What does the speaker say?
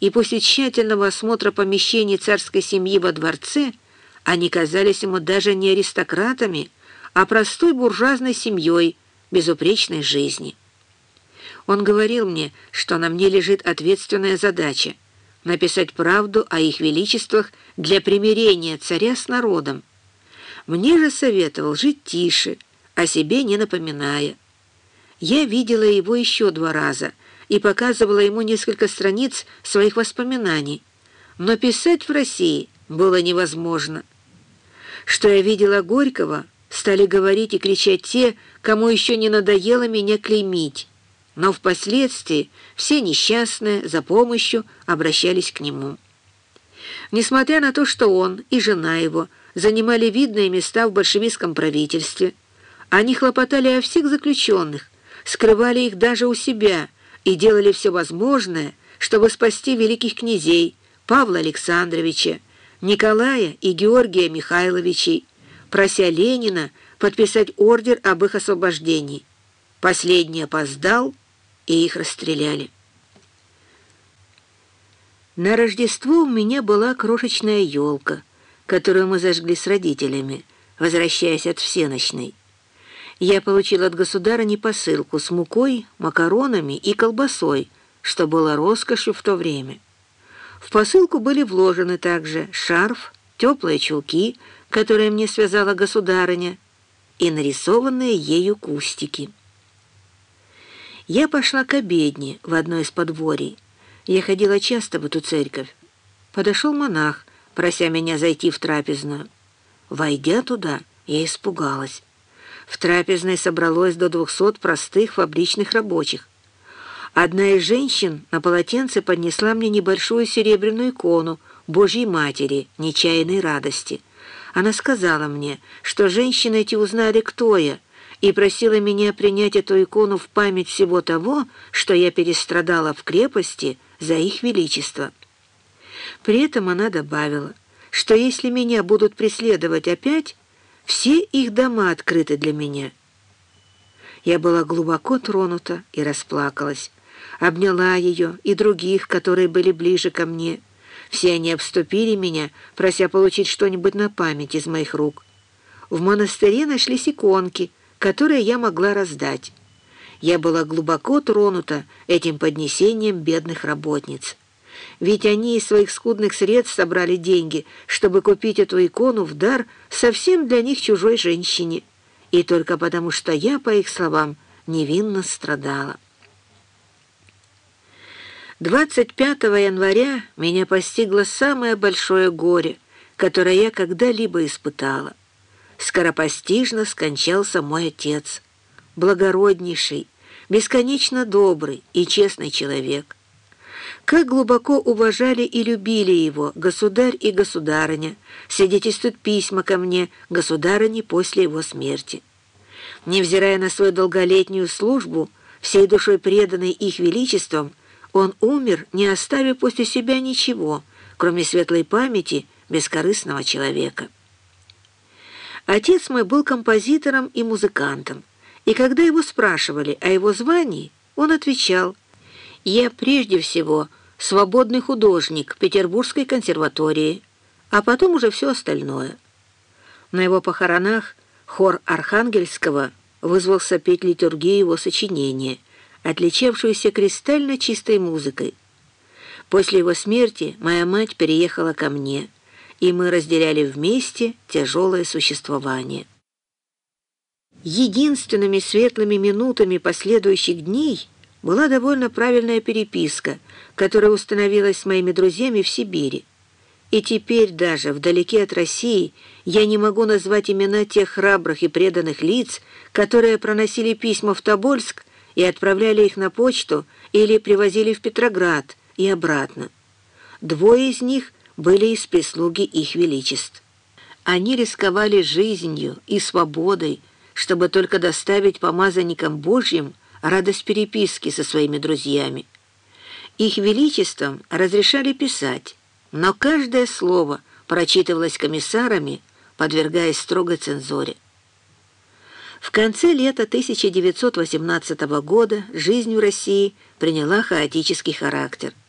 и после тщательного осмотра помещений царской семьи во дворце они казались ему даже не аристократами, а простой буржуазной семьей безупречной жизни. Он говорил мне, что на мне лежит ответственная задача — написать правду о их величествах для примирения царя с народом. Мне же советовал жить тише, о себе не напоминая. Я видела его еще два раза и показывала ему несколько страниц своих воспоминаний, но писать в России было невозможно. Что я видела Горького, стали говорить и кричать те, кому еще не надоело меня клеймить. Но впоследствии все несчастные за помощью обращались к нему. Несмотря на то, что он и жена его занимали видные места в большевистском правительстве, они хлопотали о всех заключенных, скрывали их даже у себя и делали все возможное, чтобы спасти великих князей Павла Александровича, Николая и Георгия Михайловичей, прося Ленина подписать ордер об их освобождении. Последний опоздал, и их расстреляли. На Рождество у меня была крошечная елка, которую мы зажгли с родителями, возвращаясь от всеночной. Я получил от государыни посылку с мукой, макаронами и колбасой, что было роскошью в то время. В посылку были вложены также шарф, теплые чулки, которые мне связала государыня, и нарисованные ею кустики. Я пошла к обедне в одной из подворий. Я ходила часто в эту церковь. Подошел монах, прося меня зайти в трапезную. Войдя туда, я испугалась. В трапезной собралось до двухсот простых фабричных рабочих. Одна из женщин на полотенце поднесла мне небольшую серебряную икону Божьей Матери, нечаянной радости. Она сказала мне, что женщины эти узнали, кто я, и просила меня принять эту икону в память всего того, что я перестрадала в крепости за их величество. При этом она добавила, что если меня будут преследовать опять, все их дома открыты для меня. Я была глубоко тронута и расплакалась обняла ее и других, которые были ближе ко мне. Все они обступили меня, прося получить что-нибудь на память из моих рук. В монастыре нашлись иконки, которые я могла раздать. Я была глубоко тронута этим поднесением бедных работниц. Ведь они из своих скудных средств собрали деньги, чтобы купить эту икону в дар совсем для них чужой женщине. И только потому, что я, по их словам, невинно страдала. 25 января меня постигло самое большое горе, которое я когда-либо испытала. Скоропостижно скончался мой отец, благороднейший, бесконечно добрый и честный человек. Как глубоко уважали и любили его государь и государыня, свидетельствуют письма ко мне государыни после его смерти. Невзирая на свою долголетнюю службу, всей душой преданной их величеством, он умер, не оставив после себя ничего, кроме светлой памяти бескорыстного человека. Отец мой был композитором и музыкантом, и когда его спрашивали о его звании, он отвечал, «Я прежде всего свободный художник Петербургской консерватории, а потом уже все остальное». На его похоронах хор Архангельского вызвался петь литургию его сочинения – отличавшуюся кристально чистой музыкой. После его смерти моя мать переехала ко мне, и мы разделяли вместе тяжелое существование. Единственными светлыми минутами последующих дней была довольно правильная переписка, которая установилась с моими друзьями в Сибири. И теперь даже, вдалеке от России, я не могу назвать имена тех храбрых и преданных лиц, которые проносили письма в Тобольск и отправляли их на почту или привозили в Петроград и обратно. Двое из них были из прислуги их величеств. Они рисковали жизнью и свободой, чтобы только доставить помазанникам Божьим радость переписки со своими друзьями. Их величеством разрешали писать, но каждое слово прочитывалось комиссарами, подвергаясь строгой цензуре. В конце лета 1918 года жизнь в России приняла хаотический характер –